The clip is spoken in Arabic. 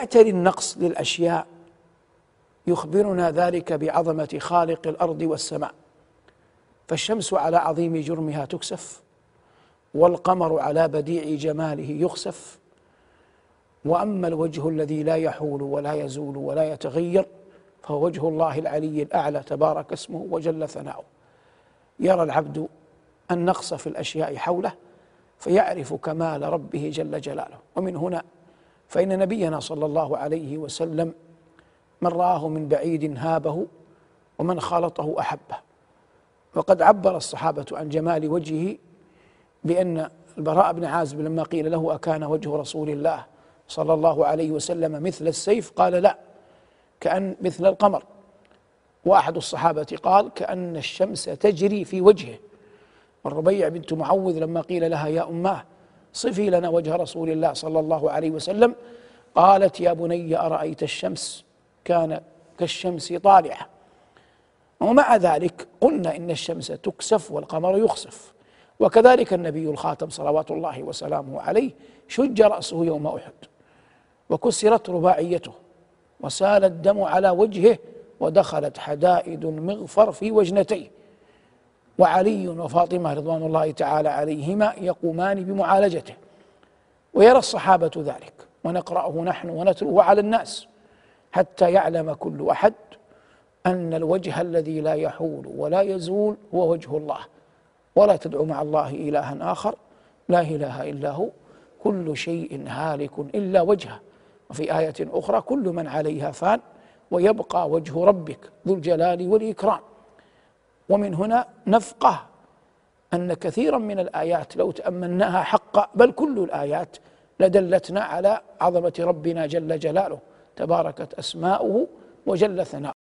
يعتري النقص للأشياء يخبرنا ذلك بعظمة خالق الأرض والسماء. فالشمس على عظيم جرمها تكسف والقمر على بديع جماله يخسف. وأما الوجه الذي لا يحول ولا يزول ولا يتغير فهو وجه الله العلي الأعلى تبارك اسمه وجل ثناؤه. يرى العبد النقص في الأشياء حوله فيعرف كمال ربه جل جلاله. ومن هنا فإن نبينا صلى الله عليه وسلم من راه من بعيد هابه ومن خالطه أحبه. وقد عبر الصحابة عن جمال وجهه بأن البراء بن عازب لما قيل له أكان وجه رسول الله صلى الله عليه وسلم مثل السيف قال لا كأن مثل القمر. وأحد الصحابة قال كأن الشمس تجري في وجهه. والربيع بنت معوذ لما قيل لها يا أماه صفي لنا وجه رسول الله صلى الله عليه وسلم. قالت يا بني أرأيت الشمس؟ كان كالشمس طالعة. ومع ذلك قلنا إن الشمس تكسف والقمر يخسف. وكذلك النبي الخاتم صلوات الله وسلامه عليه شج رأسه يوم أحد. وكسرت رباعيته. وسال الدم على وجهه ودخلت حدائد المغفر في وجنتيه. وعلي وفاطمة رضوان الله تعالى عليهما يقومان بمعالجته. ويرى الصحابة ذلك ونقرأه نحن ونتلوه على الناس حتى يعلم كل أحد أن الوجه الذي لا يحول ولا يزول هو وجه الله. ولا تدعو مع الله إلها آخر لا إله إلا هو. كل شيء هالك إلا وجهه. وفي آية أخرى كل من عليها فان ويبقى وجه ربك ذو الجلال والإكرام. ومن هنا نفقه أن كثيرا من الآيات لو تأملناها حقا بل كل الآيات لدلتنا على عظمة ربنا جل جلاله. تباركت أسماؤه وجل ثناؤه.